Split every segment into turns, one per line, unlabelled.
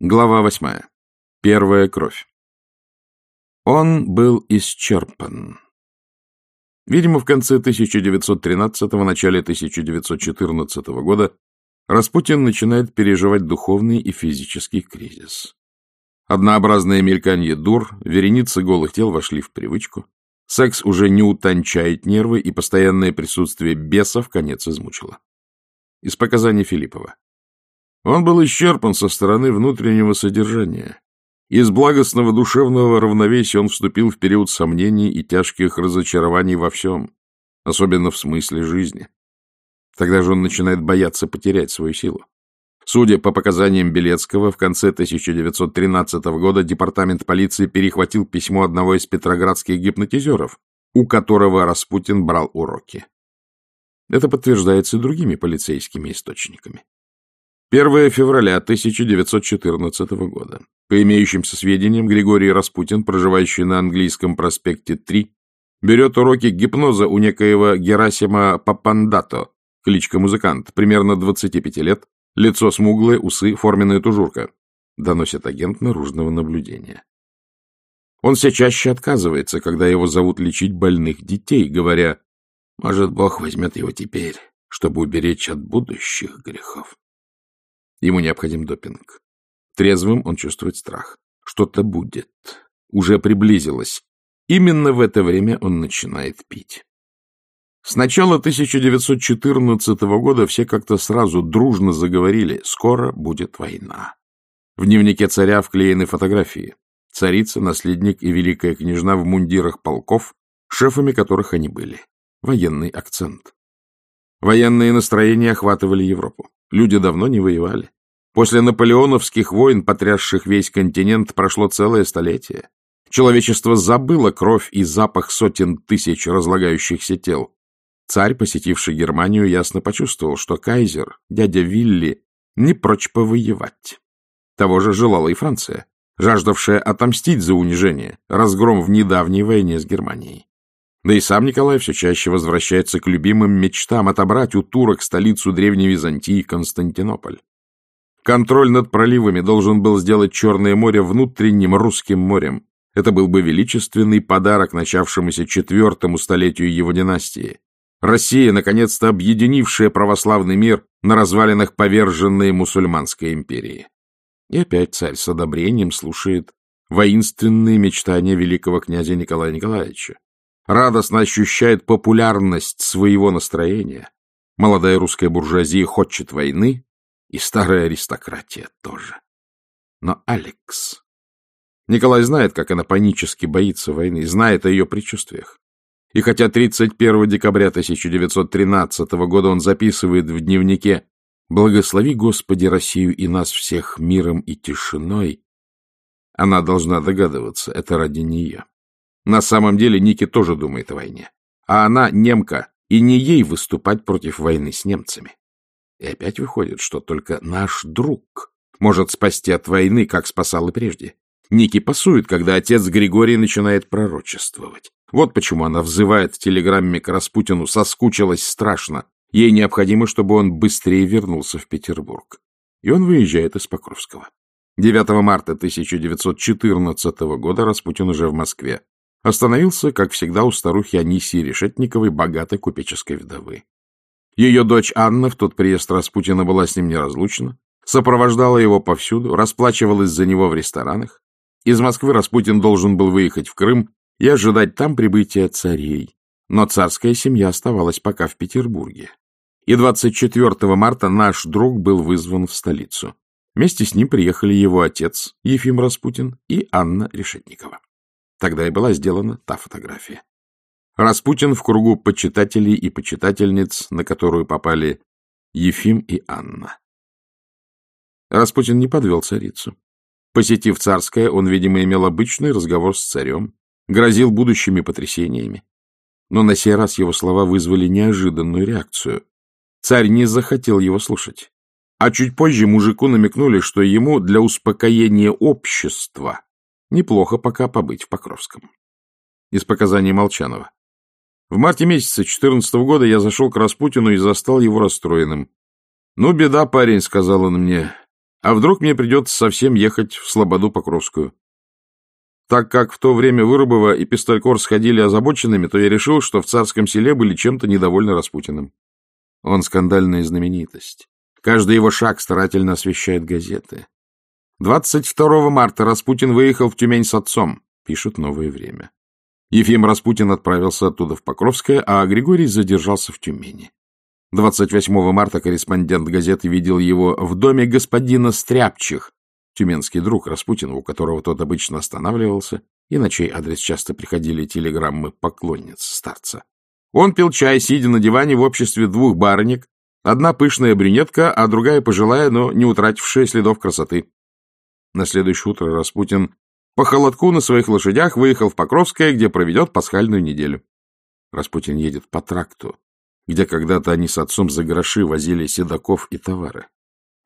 Глава восьмая. Первая кровь. Он был исчерпан. Видимо, в конце 1913-го, начале 1914 года Распутин начинает переживать духовный и физический кризис. Однообразное мельканье дур, вереницы голых тел вошли в привычку. Секс уже не утончает нервы, и постоянное присутствие беса в конец измучило. Из показаний Филиппова. Он был исчерпан со стороны внутреннего содержания. Из благостного душевного равновесия он вступил в период сомнений и тяжких разочарований во всем, особенно в смысле жизни. Тогда же он начинает бояться потерять свою силу. Судя по показаниям Белецкого, в конце 1913 года департамент полиции перехватил письмо одного из петроградских гипнотизеров, у которого Распутин брал уроки. Это подтверждается и другими полицейскими источниками. 1 февраля 1914 года. По имеющимся сведениям, Григорий Распутин, проживающий на английском проспекте 3, берет уроки гипноза у некоего Герасима Папандато, кличка музыкант, примерно 25 лет, лицо смуглое, усы, форменная тужурка, доносит агент наружного наблюдения. Он все чаще отказывается, когда его зовут лечить больных детей, говоря, «Может, Бог возьмет его теперь, чтобы уберечь от будущих грехов». Ему необходим допинг. Трезвым он чувствует страх. Что-то будет. Уже приблизилось. Именно в это время он начинает пить. С начала 1914 года все как-то сразу дружно заговорили «Скоро будет война». В дневнике царя вклеены фотографии. Царица, наследник и великая княжна в мундирах полков, шефами которых они были. Военный акцент. Военные настроения охватывали Европу. Люди давно не воевали. После наполеоновских войн, потрясших весь континент, прошло целое столетие. Человечество забыло кровь и запах сотен тысяч разлагающихся тел. Царь, посетивший Германию, ясно почувствовал, что кайзер, дядя Вилли, не прочь повоевать. Того же желала и Франция, жаждавшая отомстить за унижение, разгром в недавней войне с Германией. Да и сам Николай все чаще возвращается к любимым мечтам отобрать у турок столицу Древней Византии Константинополь. Контроль над проливами должен был сделать Черное море внутренним русским морем. Это был бы величественный подарок начавшемуся четвертому столетию его династии. Россия, наконец-то объединившая православный мир на развалинах поверженной мусульманской империи. И опять царь с одобрением слушает воинственные мечтания великого князя Николая Николаевича радостно ощущает популярность своего настроения. Молодая русская буржуазия хочет войны, и старая аристократия тоже. Но Алекс... Николай знает, как она панически боится войны, знает о ее предчувствиях. И хотя 31 декабря 1913 года он записывает в дневнике «Благослови, Господи, Россию и нас всех миром и тишиной», она должна догадываться, это ради нее. На самом деле Ники тоже думает о войне. А она немка, и не ей выступать против войны с немцами. И опять выходит, что только наш друг может спасти от войны, как спасал и прежде. Ники пасует, когда отец Григорий начинает пророчествовать. Вот почему она взывает в телеграмме к Распутину, соскучилась страшно. Ей необходимо, чтобы он быстрее вернулся в Петербург. И он выезжает из Покровского. 9 марта 1914 года Распутин уже в Москве. Остановился, как всегда, у старухи Анисии Решетниковой, богатой купеческой вдовы. Ее дочь Анна в тот приезд Распутина была с ним неразлучна, сопровождала его повсюду, расплачивалась за него в ресторанах. Из Москвы Распутин должен был выехать в Крым и ожидать там прибытия царей. Но царская семья оставалась пока в Петербурге. И 24 марта наш друг был вызван в столицу. Вместе с ним приехали его отец Ефим Распутин и Анна Решетникова. Тогда и была сделана та фотография. Распутин в кругу почитателей и почитательниц, на которую попали Ефим и Анна. Распутин не подвел царицу. Посетив царское, он, видимо, имел обычный разговор с царем, грозил будущими потрясениями. Но на сей раз его слова вызвали неожиданную реакцию. Царь не захотел его слушать. А чуть позже мужику намекнули, что ему для успокоения общества Неплохо пока побыть в Покровском. Из показаний Молчанова. В марте месяца 14 -го года я зашел к Распутину и застал его расстроенным. — Ну, беда, парень, — сказал он мне. А вдруг мне придется совсем ехать в Слободу Покровскую? Так как в то время Вырубова и Пистолькор сходили озабоченными, то я решил, что в царском селе были чем-то недовольны Распутиным. Он скандальная знаменитость. Каждый его шаг старательно освещает газеты. 22 марта Распутин выехал в Тюмень с отцом, пишет «Новое время». Ефим Распутин отправился оттуда в Покровское, а Григорий задержался в Тюмени. 28 марта корреспондент газеты видел его в доме господина Стряпчих, тюменский друг Распутина, у которого тот обычно останавливался, и на чей адрес часто приходили телеграммы поклонниц старца. Он пил чай, сидя на диване в обществе двух барынек, одна пышная брюнетка, а другая пожилая, но не утратившая следов красоты. На следующее утро Распутин по холодку на своих лошадях выехал в Покровское, где проведет пасхальную неделю. Распутин едет по тракту, где когда-то они с отцом за гроши возили седаков и товары.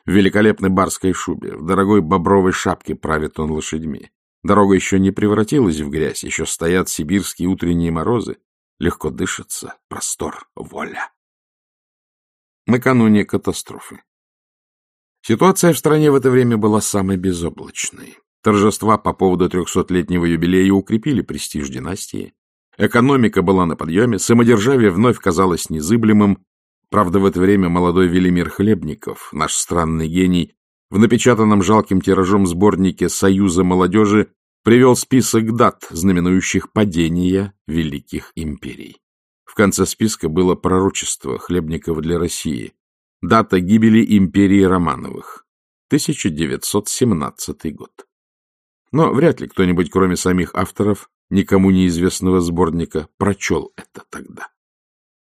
В великолепной барской шубе, в дорогой бобровой шапке правит он лошадьми. Дорога еще не превратилась в грязь, еще стоят сибирские утренние морозы. Легко дышится, простор, воля. Накануне катастрофы. Ситуация в стране в это время была самой безоблачной. Торжества по поводу трехсотлетнего юбилея укрепили престиж династии. Экономика была на подъеме, самодержавие вновь казалось незыблемым. Правда, в это время молодой Велимир Хлебников, наш странный гений, в напечатанном жалким тиражом сборнике «Союза молодежи» привел список дат, знаменующих падение великих империй. В конце списка было пророчество Хлебникова для России. Дата гибели империи Романовых. 1917 год. Но вряд ли кто-нибудь, кроме самих авторов, никому неизвестного сборника, прочел это тогда.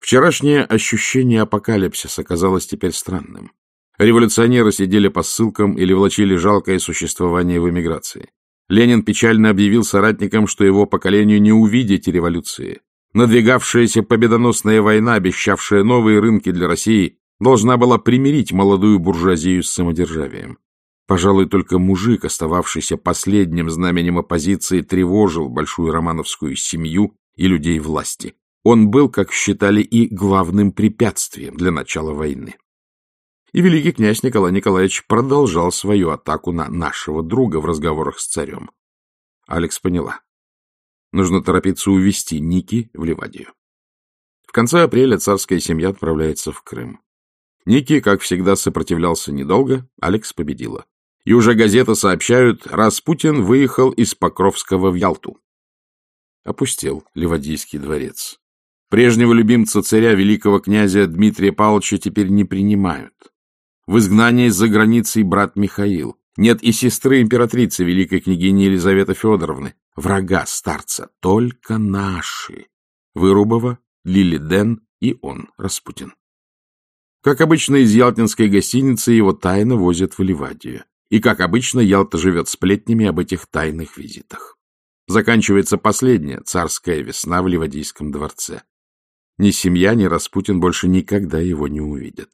Вчерашнее ощущение апокалипсиса казалось теперь странным. Революционеры сидели по ссылкам или влачили жалкое существование в эмиграции. Ленин печально объявил соратникам, что его поколению не увидеть революции. Надвигавшаяся победоносная война, обещавшая новые рынки для России, должна была примирить молодую буржуазию с самодержавием. Пожалуй, только мужик, остававшийся последним знаменем оппозиции, тревожил большую романовскую семью и людей власти. Он был, как считали, и главным препятствием для начала войны. И великий князь Николай Николаевич продолжал свою атаку на нашего друга в разговорах с царем. Алекс поняла. Нужно торопиться увести Ники в Ливадию. В конце апреля царская семья отправляется в Крым. Ники, как всегда, сопротивлялся недолго, Алекс победила. И уже газеты сообщают, Распутин выехал из Покровского в Ялту. Опустел Ливадийский дворец. Прежнего любимца царя, великого князя Дмитрия Павловича, теперь не принимают. В изгнании за границей брат Михаил. Нет и сестры императрицы, великой княгини Елизаветы Федоровны, врага старца, только наши. Вырубова, Лили Ден и он, Распутин. Как обычно, из ялтинской гостиницы его тайно возят в Ливадию. И, как обычно, Ялта живет сплетнями об этих тайных визитах. Заканчивается последняя царская весна в Ливадийском дворце. Ни семья, ни Распутин больше никогда его не увидят.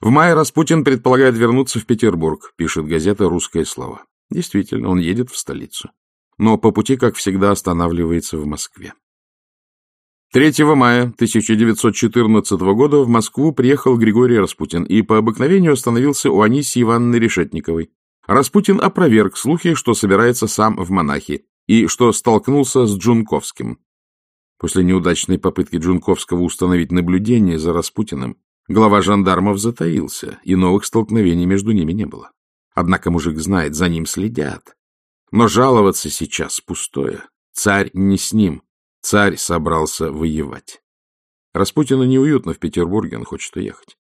В мае Распутин предполагает вернуться в Петербург, пишет газета «Русское слово». Действительно, он едет в столицу. Но по пути, как всегда, останавливается в Москве. 3 мая 1914 года в Москву приехал Григорий Распутин и по обыкновению остановился у Анисии Ивановны Решетниковой. Распутин опроверг слухи, что собирается сам в монахи, и что столкнулся с Джунковским. После неудачной попытки Джунковского установить наблюдение за Распутиным, глава жандармов затаился, и новых столкновений между ними не было. Однако мужик знает, за ним следят. Но жаловаться сейчас пустое. Царь не с ним, Царь собрался воевать. Распутину неуютно в Петербурге, он хочет уехать.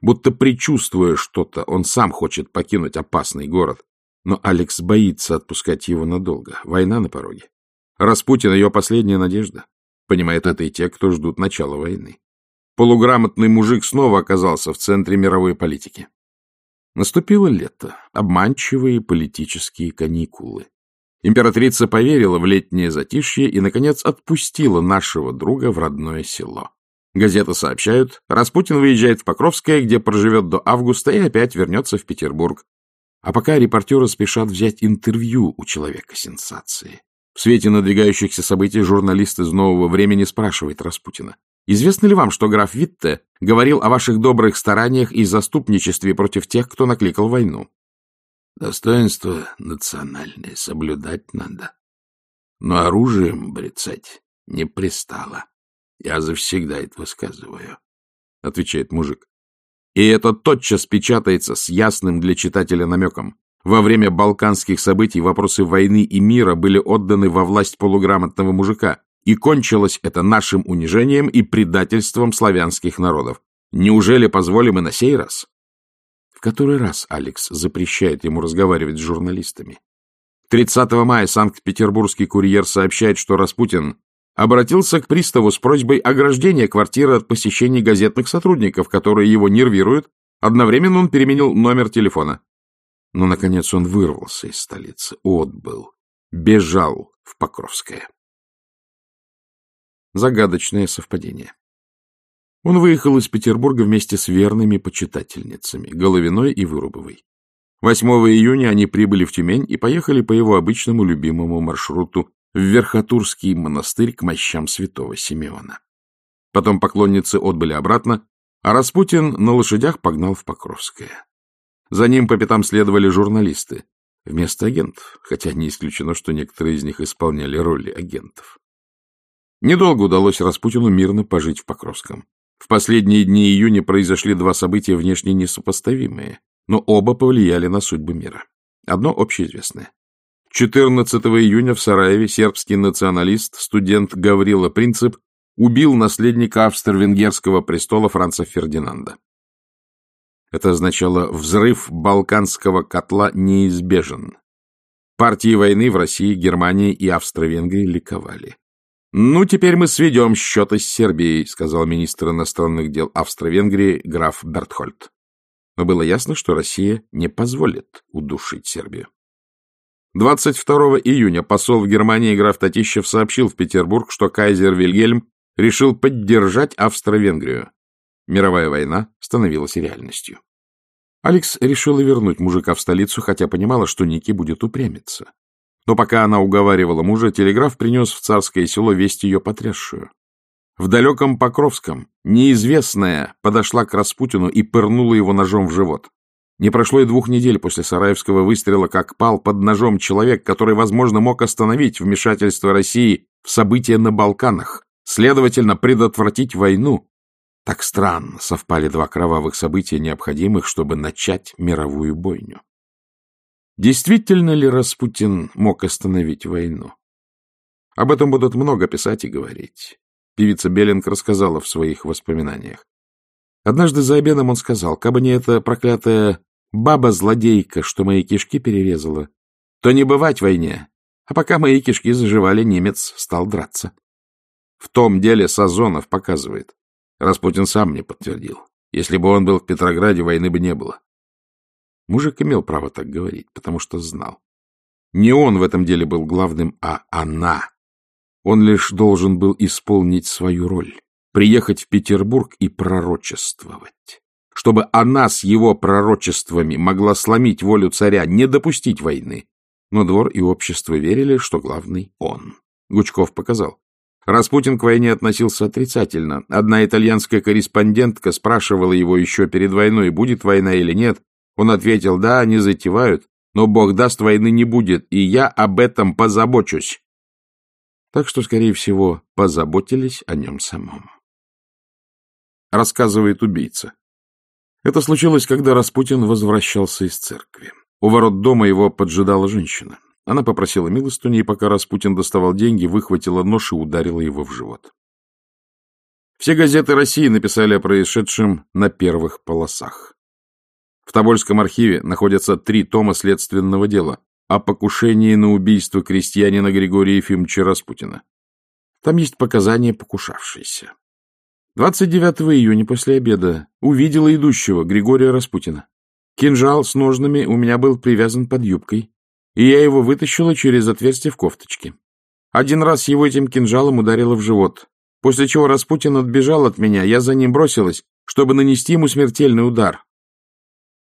Будто предчувствуя что-то, он сам хочет покинуть опасный город. Но Алекс боится отпускать его надолго. Война на пороге. Распутин — ее последняя надежда. Понимает это и те, кто ждут начала войны. Полуграмотный мужик снова оказался в центре мировой политики. Наступило лето, обманчивые политические каникулы. Императрица поверила в летнее затишье и, наконец, отпустила нашего друга в родное село. Газеты сообщают, Распутин выезжает в Покровское, где проживет до августа и опять вернется в Петербург. А пока репортеры спешат взять интервью у человека сенсации. В свете надвигающихся событий журналист из «Нового времени» спрашивает Распутина. Известно ли вам, что граф Витте говорил о ваших добрых стараниях и заступничестве против тех, кто накликал войну?
Достоинство национальное соблюдать надо. Но оружием брецать не пристало. Я завсегда это высказываю, —
отвечает мужик. И это тотчас печатается с ясным для читателя намеком. Во время балканских событий вопросы войны и мира были отданы во власть полуграмотного мужика, и кончилось это нашим унижением и предательством славянских народов. Неужели позволим и на сей раз? Который раз Алекс запрещает ему разговаривать с журналистами? 30 мая Санкт-Петербургский курьер сообщает, что Распутин обратился к приставу с просьбой ограждения квартиры от посещений газетных сотрудников, которые его нервируют. Одновременно он переменил номер телефона. Но, наконец, он вырвался из столицы, отбыл, бежал в Покровское. Загадочное совпадение. Он выехал из Петербурга вместе с верными почитательницами, Головиной и Вырубовой. 8 июня они прибыли в Тюмень и поехали по его обычному любимому маршруту в Верхотурский монастырь к мощам святого Симеона. Потом поклонницы отбыли обратно, а Распутин на лошадях погнал в Покровское. За ним по пятам следовали журналисты, вместо агентов, хотя не исключено, что некоторые из них исполняли роли агентов. Недолго удалось Распутину мирно пожить в Покровском. В последние дни июня произошли два события внешне несопоставимые, но оба повлияли на судьбы мира. Одно общеизвестное. 14 июня в Сараеве сербский националист, студент Гаврила Принцип, убил наследника австро-венгерского престола Франца Фердинанда. Это означало «взрыв балканского котла неизбежен». Партии войны в России, Германии и Австро-Венгрии ликовали. «Ну, теперь мы сведем счеты с Сербией», — сказал министр иностранных дел Австро-Венгрии граф Бертхольд. Но было ясно, что Россия не позволит удушить Сербию. 22 июня посол в Германии граф Татищев сообщил в Петербург, что кайзер Вильгельм решил поддержать Австро-Венгрию. Мировая война становилась реальностью. Алекс решила вернуть мужика в столицу, хотя понимала, что Ники будет упрямиться. Но пока она уговаривала мужа, телеграф принес в царское село весть ее потрясшую. В далеком Покровском неизвестная подошла к Распутину и пырнула его ножом в живот. Не прошло и двух недель после Сараевского выстрела, как пал под ножом человек, который, возможно, мог остановить вмешательство России в события на Балканах, следовательно, предотвратить войну. Так странно совпали два кровавых события, необходимых, чтобы начать мировую бойню. Действительно ли Распутин мог остановить войну? Об этом будут много писать и говорить. Певица Белинг рассказала в своих воспоминаниях. Однажды за обедом он сказал, кабы не эта проклятая баба-злодейка, что мои кишки перерезала, то не бывать войне. А пока мои кишки заживали, немец стал драться. В том деле Сазонов показывает. Распутин сам мне подтвердил. Если бы он был в Петрограде, войны бы не было. Мужик имел право так говорить, потому что знал. Не он в этом деле был главным, а она. Он лишь должен был исполнить свою роль, приехать в Петербург и пророчествовать. Чтобы она с его пророчествами могла сломить волю царя, не допустить войны. Но двор и общество верили, что главный он. Гучков показал. Распутин к войне относился отрицательно. Одна итальянская корреспондентка спрашивала его еще перед войной, будет война или нет, он ответил, да, они затевают, но Бог даст, войны не будет, и я об этом позабочусь. Так что, скорее всего, позаботились о нем самом. Рассказывает убийца. Это случилось, когда Распутин возвращался из церкви. У ворот дома его поджидала женщина. Она попросила милостыни, и пока Распутин доставал деньги, выхватила нож и ударила его в живот. Все газеты России написали о происшедшем на первых полосах. В Тобольском архиве находятся три тома следственного дела о покушении на убийство крестьянина Григория Ефимовича Распутина. Там есть показания покушавшейся. 29 июня после обеда увидела идущего Григория Распутина. Кинжал с ножнами у меня был привязан под юбкой, и я его вытащила через отверстие в кофточке. Один раз его этим кинжалом ударила в живот, после чего Распутин отбежал от меня, я за ним бросилась, чтобы нанести ему смертельный удар.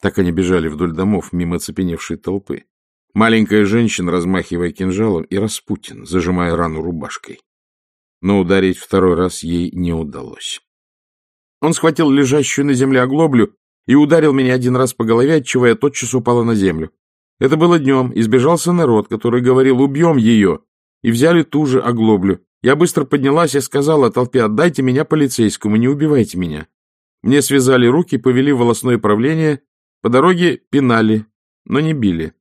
Так они бежали вдоль домов, мимо цепеневшей толпы. Маленькая женщина, размахивая кинжалом, и Распутин, зажимая рану рубашкой. но ударить второй раз ей не удалось. Он схватил лежащую на земле оглоблю и ударил меня один раз по голове, отчего я тотчас упала на землю. Это было днем, избежался народ, который говорил «убьем ее», и взяли ту же оглоблю. Я быстро поднялась и сказала толпе «отдайте меня полицейскому, не убивайте меня». Мне связали руки, повели в волосное правление, по дороге пинали, но не били.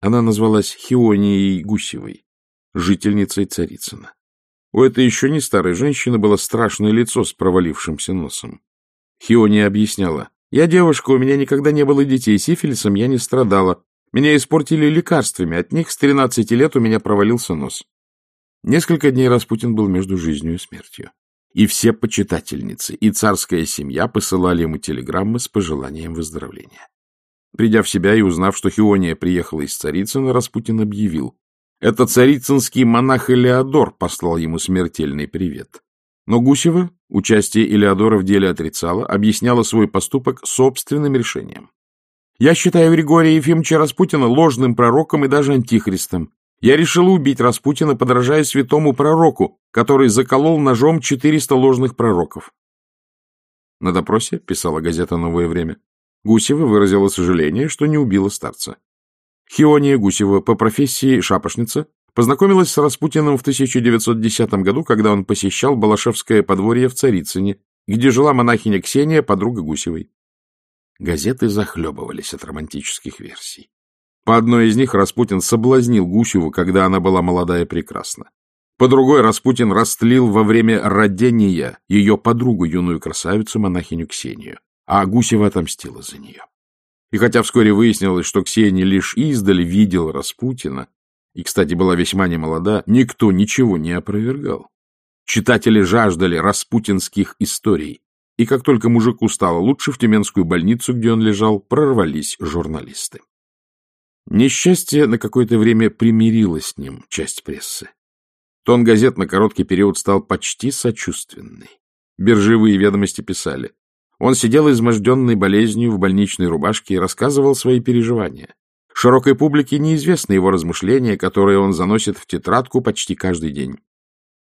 Она назвалась Хионией Гусевой, жительницей Царицына. У этой еще не старой женщины было страшное лицо с провалившимся носом. Хиония объясняла. «Я девушка, у меня никогда не было детей, сифилисом я не страдала. Меня испортили лекарствами, от них с 13 лет у меня провалился нос». Несколько дней Распутин был между жизнью и смертью и все почитательницы, и царская семья посылали ему телеграммы с пожеланием выздоровления. Придя в себя и узнав, что Хиония приехала из Царицына, Распутин объявил. Это царицынский монах Элеодор послал ему смертельный привет. Но Гусева участие Элеодора в деле отрицала, объясняла свой поступок собственным решением. «Я считаю Григория Ефимовича Распутина ложным пророком и даже антихристом. Я решил убить Распутина, подражая святому пророку, который заколол ножом 400 ложных пророков. На допросе, писала газета «Новое время», Гусева выразила сожаление, что не убила старца. Хиония Гусева по профессии шапошница познакомилась с Распутиным в 1910 году, когда он посещал Балашевское подворье в Царицыне, где жила монахиня Ксения, подруга Гусевой. Газеты захлебывались от романтических версий. По одной из них Распутин соблазнил Гусеву, когда она была молодая и прекрасна. По другой Распутин растлил во время родения ее подругу, юную красавицу, монахиню Ксению, а Гусева отомстила за нее. И хотя вскоре выяснилось, что Ксения лишь издали видела Распутина, и, кстати, была весьма немолода, никто ничего не опровергал. Читатели жаждали распутинских историй, и как только мужику стало лучше, в Тюменскую больницу, где он лежал, прорвались журналисты. Несчастье на какое-то время примирило с ним часть прессы. Тон газет на короткий период стал почти сочувственный. Биржевые ведомости писали. Он сидел изможденной болезнью в больничной рубашке и рассказывал свои переживания. Широкой публике неизвестны его размышления, которые он заносит в тетрадку почти каждый день.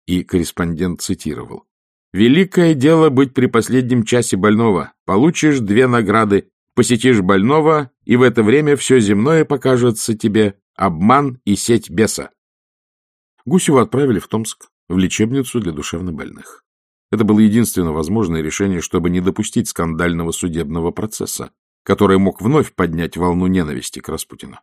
И корреспондент цитировал. «Великое дело быть при последнем часе больного. Получишь две награды посетишь больного, и в это время все земное покажется тебе обман и сеть беса. Гусева отправили в Томск, в лечебницу для душевнобольных. Это было единственно возможное решение, чтобы не допустить скандального судебного процесса, который мог вновь поднять волну ненависти к Распутину.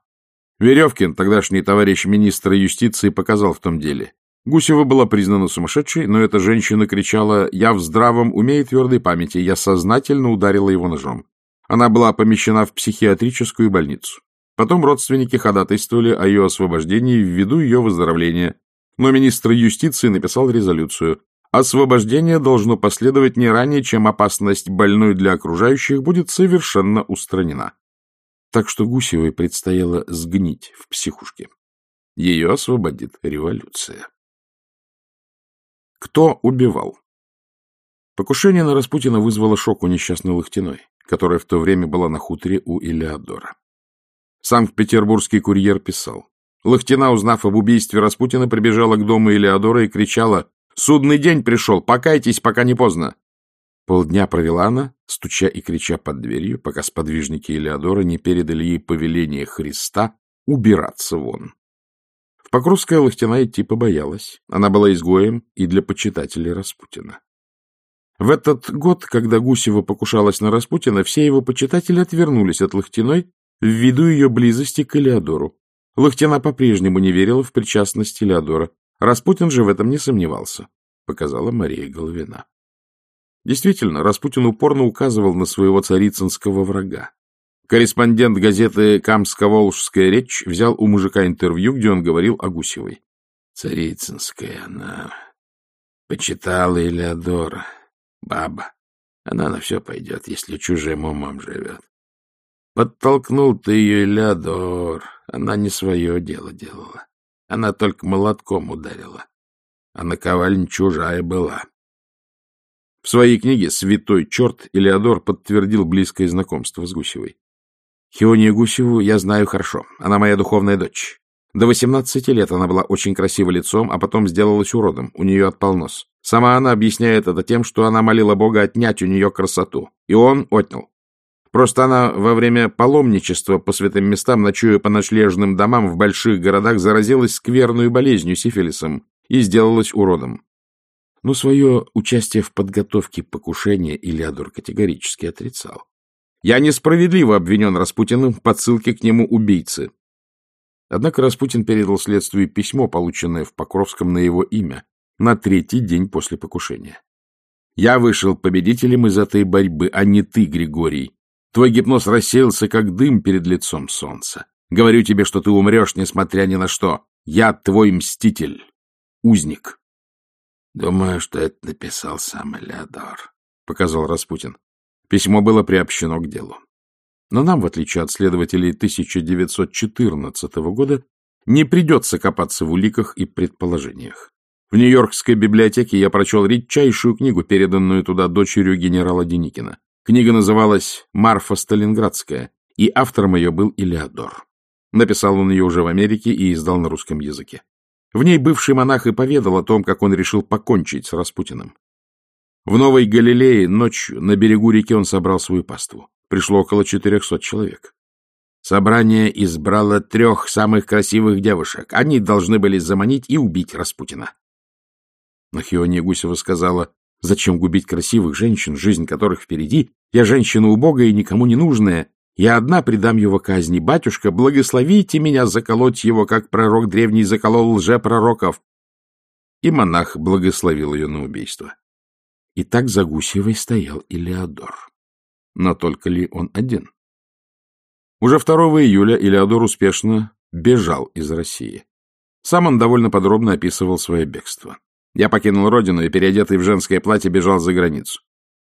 Веревкин, тогдашний товарищ министра юстиции, показал в том деле. Гусева была признана сумасшедшей, но эта женщина кричала «Я в здравом уме и твердой памяти, я сознательно ударила его ножом». Она была помещена в психиатрическую больницу. Потом родственники ходатайствовали о ее освобождении ввиду ее выздоровления, но министр юстиции написал резолюцию. Освобождение должно последовать не ранее, чем опасность больной для окружающих будет совершенно устранена. Так что Гусевой предстояло сгнить в психушке. Ее освободит революция. Кто убивал? Покушение на Распутина вызвало шок у несчастной Лохтиной которая в то время была на хуторе у Илеодора. Санкт-Петербургский курьер писал. Лохтина, узнав об убийстве Распутина, прибежала к дому Илеодора и кричала «Судный день пришел! Покайтесь, пока не поздно!» Полдня провела она, стуча и крича под дверью, пока сподвижники Илеодора не передали ей повеление Христа убираться вон. В Покровское Лохтина идти побоялась. Она была изгоем и для почитателей Распутина. В этот год, когда Гусева покушалась на Распутина, все его почитатели отвернулись от Лохтиной ввиду ее близости к Элеодору. Лохтина по-прежнему не верила в причастность Элеодора. Распутин же в этом не сомневался, показала Мария Головина. Действительно, Распутин упорно указывал на своего царицынского врага. Корреспондент газеты «Камско-Волжская речь» взял у мужика интервью, где он говорил о Гусевой. «Царицынская она почитала Элеодора». Баба. Она на все пойдет, если чужим умом живет. Подтолкнул ты ее, Леодор. Она не свое дело делала. Она только молотком ударила. А наковальня чужая была. В своей книге «Святой черт» Элеодор подтвердил близкое знакомство с Гусевой. Хионию Гусеву я знаю хорошо. Она моя духовная дочь. До 18 лет она была очень красива лицом, а потом сделалась уродом, у нее отпал нос. Сама она объясняет это тем, что она молила Бога отнять у нее красоту. И он отнял. Просто она во время паломничества по святым местам, ночуя по ночлежным домам в больших городах, заразилась скверную болезнью, сифилисом, и сделалась уродом. Но свое участие в подготовке покушения Илиадор категорически отрицал. Я несправедливо обвинен Распутиным в подсылке к нему убийцы. Однако Распутин передал следствию письмо, полученное в Покровском на его имя, на третий день после покушения. «Я вышел победителем из этой борьбы, а не ты, Григорий. Твой гипноз рассеялся, как дым перед лицом солнца. Говорю тебе, что ты умрешь, несмотря ни на что. Я твой мститель, узник».
«Думаю, что это написал сам Элеодор», — показал Распутин.
Письмо было приобщено к делу. Но нам, в отличие от следователей 1914 года, не придется копаться в уликах и предположениях. В Нью-Йоркской библиотеке я прочел редчайшую книгу, переданную туда дочерью генерала Деникина. Книга называлась «Марфа Сталинградская», и автором ее был Илеодор. Написал он ее уже в Америке и издал на русском языке. В ней бывший монах и поведал о том, как он решил покончить с Распутиным. В Новой Галилее ночью на берегу реки он собрал свою паству. Пришло около 400 человек. Собрание избрало трех самых красивых девушек. Они должны были заманить и убить Распутина. Нахиония Гусева сказала, «Зачем губить красивых женщин, жизнь которых впереди? Я женщина убогая и никому не нужная. Я одна предам его казни. Батюшка, благословите меня заколоть его, как пророк древний заколол лжепророков». И монах благословил ее на убийство. И так за Гусевой стоял Илеодор. Но только ли он один? Уже 2 июля Илеодор успешно бежал из России. Сам он довольно подробно описывал свое бегство. Я покинул родину и, переодетый в женское платье, бежал за границу.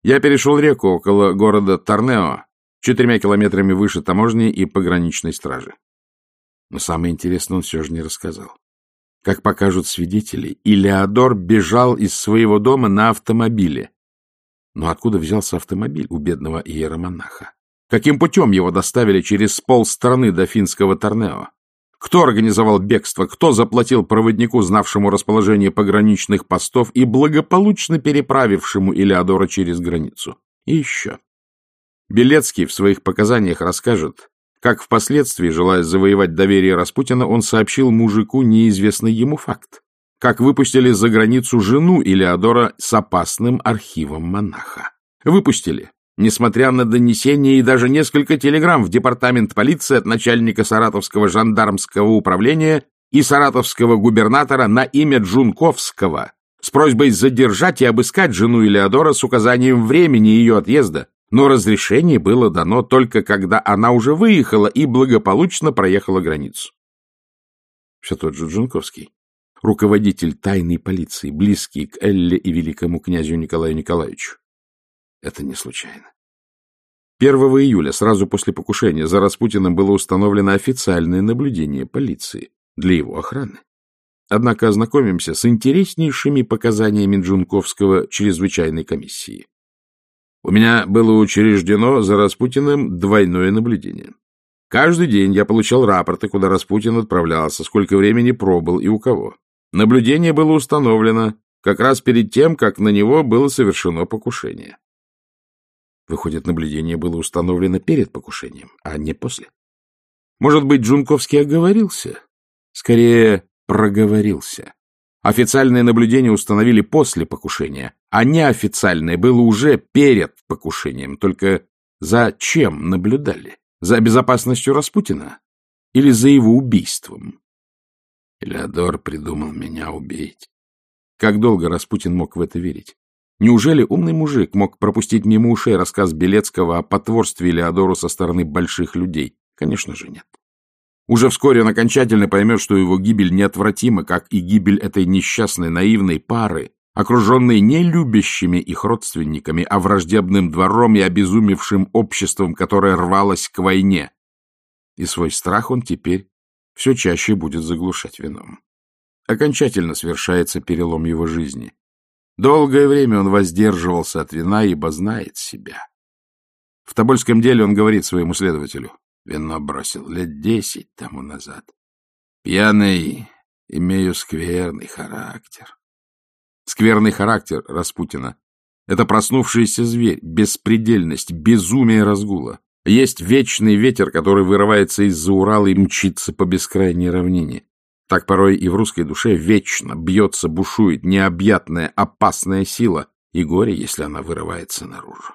Я перешел реку около города Торнео, четырьмя километрами выше таможни и пограничной стражи. Но самое интересное он все же не рассказал. Как покажут свидетели, Илеодор бежал из своего дома на автомобиле. Но откуда взялся автомобиль у бедного иеромонаха? Каким путем его доставили через полстраны до финского Торнео? Кто организовал бегство? Кто заплатил проводнику, знавшему расположение пограничных постов и благополучно переправившему Илеодора через границу? И еще. Белецкий в своих показаниях расскажет, как впоследствии, желая завоевать доверие Распутина, он сообщил мужику неизвестный ему факт. Как выпустили за границу жену Илеодора с опасным архивом монаха. Выпустили, несмотря на донесения и даже несколько телеграмм в департамент полиции от начальника Саратовского жандармского управления и саратовского губернатора на имя Джунковского с просьбой задержать и обыскать жену Илеодора с указанием времени ее отъезда, но разрешение было дано только когда она уже выехала и благополучно проехала границу. Все тот же Джунковский, руководитель тайной полиции, близкий к Элле и великому князю Николаю Николаевичу. Это не случайно. 1 июля, сразу после покушения, за Распутиным было установлено официальное наблюдение полиции для его охраны. Однако ознакомимся с интереснейшими показаниями Джунковского чрезвычайной комиссии. У меня было учреждено за Распутиным двойное наблюдение. Каждый день я получал рапорты, куда Распутин отправлялся, сколько времени пробыл и у кого. Наблюдение было установлено как раз перед тем, как на него было совершено покушение. Выходит, наблюдение было установлено перед покушением, а не после. Может быть, Джунковский оговорился? Скорее, проговорился. Официальное наблюдение установили после покушения, а неофициальное было уже перед покушением. Только зачем наблюдали? За безопасностью Распутина? Или за его убийством?
Элеодор придумал меня убить.
Как долго Распутин мог в это верить? Неужели умный мужик мог пропустить мимо ушей рассказ Белецкого о потворстве Леодору со стороны больших людей? Конечно же нет. Уже вскоре он окончательно поймет, что его гибель неотвратима, как и гибель этой несчастной наивной пары, окруженной не любящими их родственниками, а враждебным двором и обезумевшим обществом, которое рвалось к войне. И свой страх он теперь все чаще будет заглушать вином. Окончательно свершается перелом его жизни. Долгое время он воздерживался от вина, ибо знает себя. В Тобольском деле он говорит своему следователю, Вино бросил лет десять тому назад.
Пьяный имею скверный характер.
Скверный характер Распутина — это проснувшийся зверь, беспредельность, безумие разгула. Есть вечный ветер, который вырывается из-за Урала и мчится по бескрайней равнине. Так порой и в русской душе вечно бьется, бушует необъятная, опасная сила, и горе, если она вырывается наружу.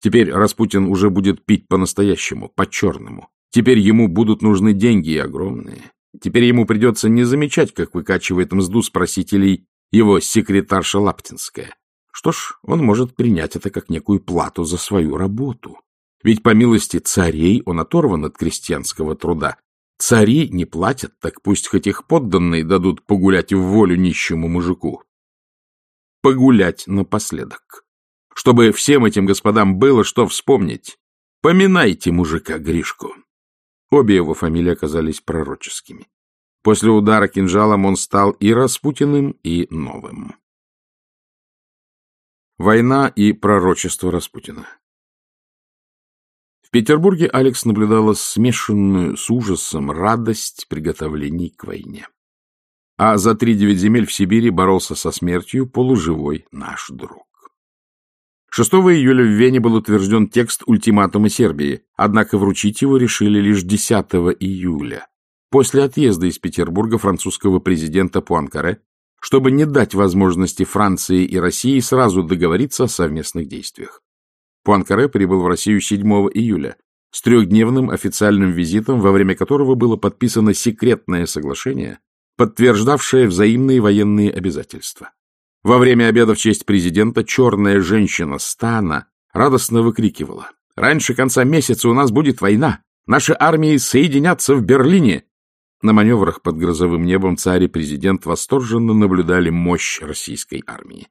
Теперь Распутин уже будет пить по-настоящему, по-черному. Теперь ему будут нужны деньги и огромные. Теперь ему придется не замечать, как выкачивает мзду спросителей его секретарша Лаптинская. Что ж, он может принять это как некую плату за свою работу. Ведь по милости царей он оторван от крестьянского труда. Цари не платят, так пусть хоть их подданные дадут погулять в волю нищему мужику. Погулять напоследок. Чтобы всем этим господам было что вспомнить. Поминайте мужика Гришку. Обе его фамилии оказались пророческими. После удара кинжалом он стал и Распутиным, и новым. Война и пророчество Распутина В Петербурге Алекс наблюдала смешанную с ужасом радость приготовлений к войне. А за три девять земель в Сибири боролся со смертью полуживой наш друг. 6 июля в Вене был утвержден текст ультиматума Сербии, однако вручить его решили лишь 10 июля, после отъезда из Петербурга французского президента Пуанкаре, чтобы не дать возможности Франции и России сразу договориться о совместных действиях. Пуанкаре прибыл в Россию 7 июля с трехдневным официальным визитом, во время которого было подписано секретное соглашение, подтверждавшее взаимные военные обязательства. Во время обеда в честь президента черная женщина Стана радостно выкрикивала. «Раньше конца месяца у нас будет война! Наши армии соединятся в Берлине!» На маневрах под грозовым небом царь и президент восторженно наблюдали мощь российской армии.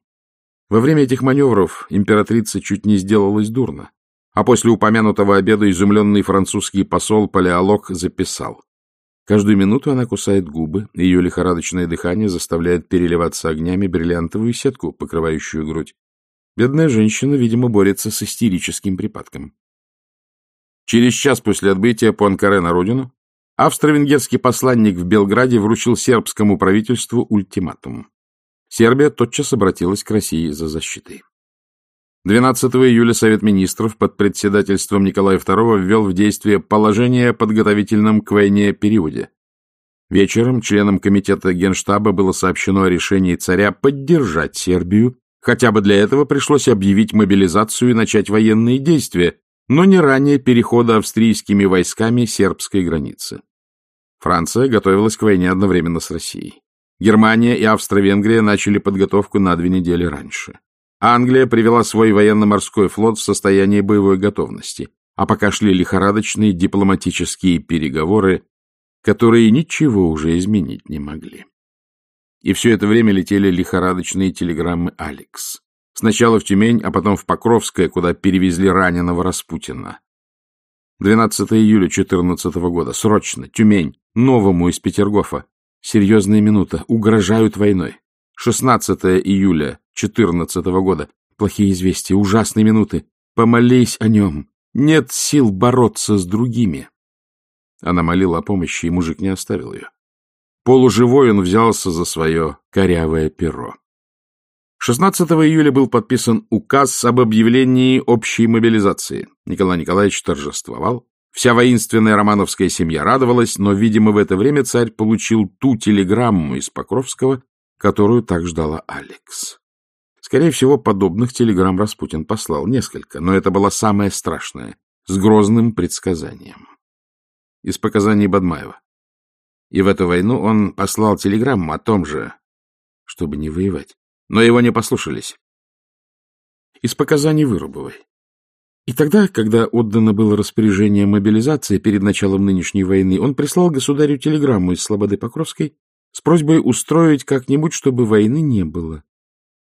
Во время этих маневров императрица чуть не сделалась дурно, а после упомянутого обеда изумленный французский посол Палеолог записал. Каждую минуту она кусает губы, ее лихорадочное дыхание заставляет переливаться огнями бриллиантовую сетку, покрывающую грудь. Бедная женщина, видимо, борется с истерическим припадком. Через час после отбытия Пуанкаре на родину австро-венгерский посланник в Белграде вручил сербскому правительству ультиматум. Сербия тотчас обратилась к России за защитой. 12 июля Совет министров под председательством Николая II ввел в действие положение о подготовительном к войне периоде. Вечером членам комитета Генштаба было сообщено о решении царя поддержать Сербию, хотя бы для этого пришлось объявить мобилизацию и начать военные действия, но не ранее перехода австрийскими войсками сербской границы. Франция готовилась к войне одновременно с Россией. Германия и Австро-Венгрия начали подготовку на две недели раньше. Англия привела свой военно-морской флот в состояние боевой готовности, а пока шли лихорадочные дипломатические переговоры, которые ничего уже изменить не могли. И все это время летели лихорадочные телеграммы Алекс. Сначала в Тюмень, а потом в Покровское, куда перевезли раненого Распутина. 12 июля 14 года. Срочно. Тюмень. Новому из Петергофа. Серьезная минута. Угрожают войной. 16 июля 14 года. Плохие известия, ужасные минуты. Помолись о нем. Нет сил бороться с другими. Она молила о помощи, и мужик не оставил ее. Полуживой он взялся за свое корявое перо. 16 июля был подписан указ об объявлении общей мобилизации. Николай Николаевич торжествовал. Вся воинственная романовская семья радовалась, но, видимо, в это время царь получил ту телеграмму из Покровского, которую так ждала Алекс. Скорее всего, подобных телеграмм Распутин послал несколько, но это была самая страшная, с грозным предсказанием. Из показаний Бадмаева. И в эту войну он послал телеграмму о том же, чтобы не воевать. Но его не послушались. Из показаний Вырубовой. И тогда, когда отдано было распоряжение мобилизации перед началом нынешней войны, он прислал государю телеграмму из Слободы Покровской с просьбой устроить как-нибудь, чтобы войны не было.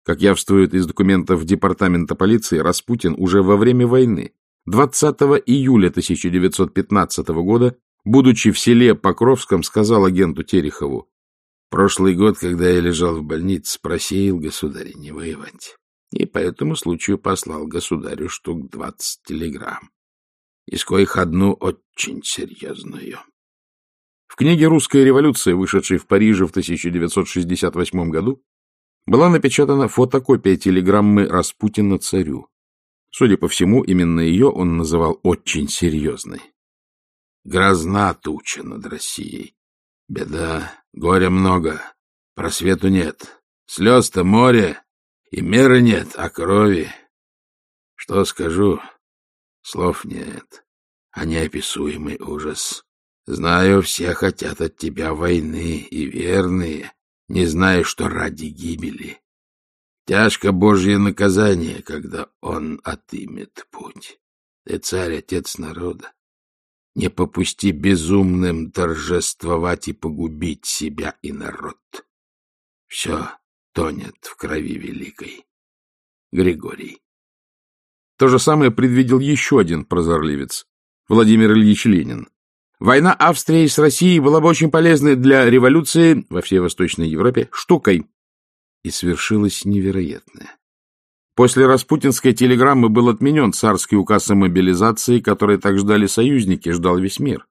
Как явствует из документов Департамента полиции, Распутин уже во время войны, 20 июля 1915 года, будучи в селе Покровском, сказал агенту Терехову, «Прошлый год, когда я лежал в больнице, просеял государя не воевать, и по этому случаю послал государю штук двадцать телеграмм, из коих одну очень серьезную. В книге «Русская революция», вышедшей в Париже в 1968 году, была напечатана фотокопия телеграммы Распутина царю. Судя по всему, именно ее он называл очень серьезной.
«Грозна туча над Россией. Беда, горя много, просвету нет. Слез-то море, и меры нет, а крови. Что скажу? Слов нет, а неописуемый ужас. Знаю, все хотят от тебя войны, и верные, не зная, что ради гибели. Тяжко Божье наказание, когда он отымет путь. Ты царь, отец народа. Не попусти безумным торжествовать и погубить себя и народ. Все тонет в крови великой. Григорий.
То же самое предвидел еще один прозорливец, Владимир Ильич Ленин. Война Австрии с Россией была бы очень полезной для революции во всей Восточной Европе штукой. И свершилось невероятное. После распутинской телеграммы был отменен царский указ о мобилизации, который так ждали союзники, ждал весь мир.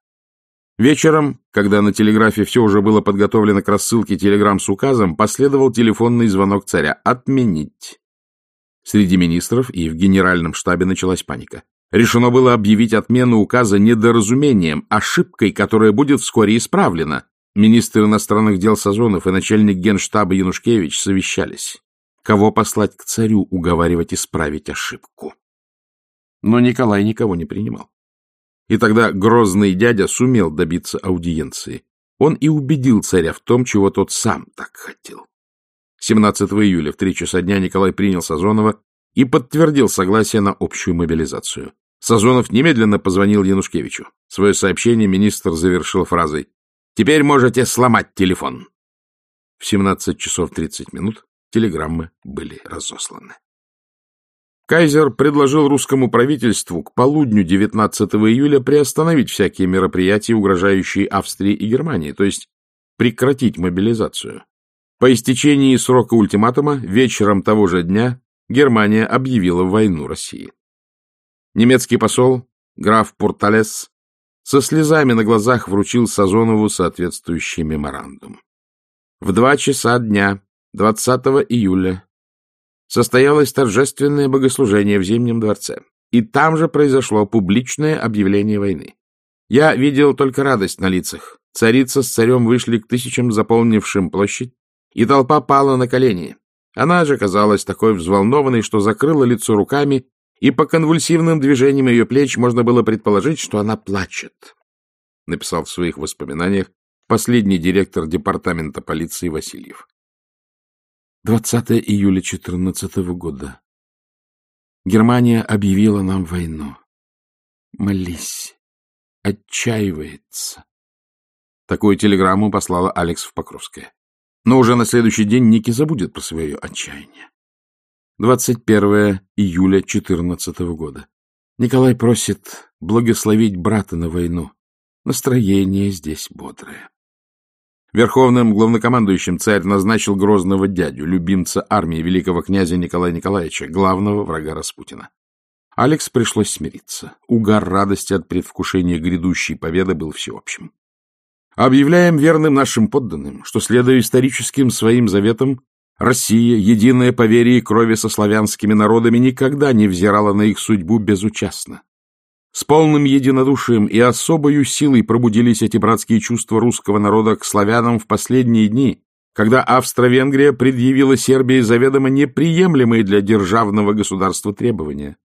Вечером, когда на телеграфе все уже было подготовлено к рассылке телеграмм с указом, последовал телефонный звонок царя «Отменить». Среди министров и в генеральном штабе началась паника. Решено было объявить отмену указа недоразумением, ошибкой, которая будет вскоре исправлена. Министр иностранных дел Сазонов и начальник генштаба Янушкевич совещались. Кого послать к царю уговаривать исправить ошибку? Но Николай никого не принимал. И тогда грозный дядя сумел добиться аудиенции. Он и убедил царя в том, чего тот сам так хотел. 17 июля в три часа дня Николай принял Сазонова и подтвердил согласие на общую мобилизацию. Сазонов немедленно позвонил Янушкевичу. Свое сообщение министр завершил фразой «Теперь можете сломать телефон». В 17 часов 30 минут телеграммы были разосланы. Кайзер предложил русскому правительству к полудню 19 июля приостановить всякие мероприятия, угрожающие Австрии и Германии, то есть прекратить мобилизацию. По истечении срока ультиматума вечером того же дня Германия объявила войну России. Немецкий посол, граф Пурталес, со слезами на глазах вручил Сазонову соответствующий меморандум. В два часа дня, 20 июля, состоялось торжественное богослужение в Зимнем дворце, и там же произошло публичное объявление войны. Я видел только радость на лицах. Царица с царем вышли к тысячам заполнившим площадь, и толпа пала на колени. Она же казалась такой взволнованной, что закрыла лицо руками, и по конвульсивным движениям ее плеч можно было предположить, что она плачет. Написал в своих воспоминаниях последний директор департамента полиции Васильев. 20 июля 14 года. Германия объявила нам войну. Молись. Отчаивается. Такую телеграмму послала Алекс в Покровское. Но уже на следующий день Ники забудет про свое отчаяние. 21 июля 14 года. Николай просит благословить брата на войну. Настроение здесь бодрое. Верховным главнокомандующим царь назначил грозного дядю, любимца армии великого князя Николая Николаевича, главного врага Распутина. Алекс пришлось смириться. Угар радости от предвкушения грядущей победы был всеобщим. Объявляем верным нашим подданным, что, следуя историческим своим заветам, Россия, единая по вере и крови со славянскими народами, никогда не взирала на их судьбу безучастно. С полным единодушием и особою силой пробудились эти братские чувства русского народа к славянам в последние дни, когда Австро-Венгрия предъявила Сербии заведомо неприемлемые для державного государства требования.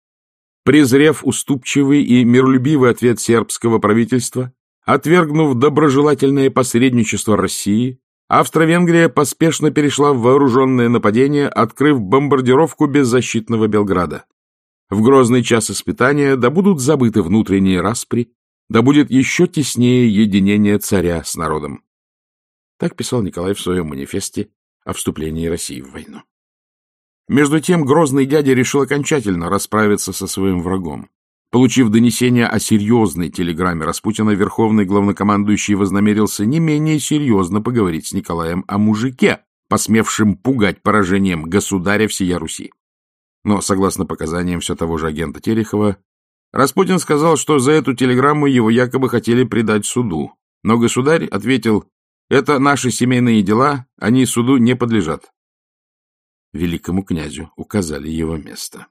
Презрев уступчивый и миролюбивый ответ сербского правительства, Отвергнув доброжелательное посредничество России, Австро-Венгрия поспешно перешла в вооруженное нападение, открыв бомбардировку беззащитного Белграда. В грозный час испытания да будут забыты внутренние распри, да будет еще теснее единение царя с народом. Так писал Николай в своем манифесте о вступлении России в войну. Между тем грозный дядя решил окончательно расправиться со своим врагом. Получив донесение о серьезной телеграмме Распутина, верховный главнокомандующий вознамерился не менее серьезно поговорить с Николаем о мужике, посмевшем пугать поражением государя всея Руси. Но, согласно показаниям все того же агента Терехова, Распутин сказал, что за эту телеграмму его якобы хотели предать суду. Но государь ответил, это наши семейные дела, они суду не подлежат. Великому князю указали его место.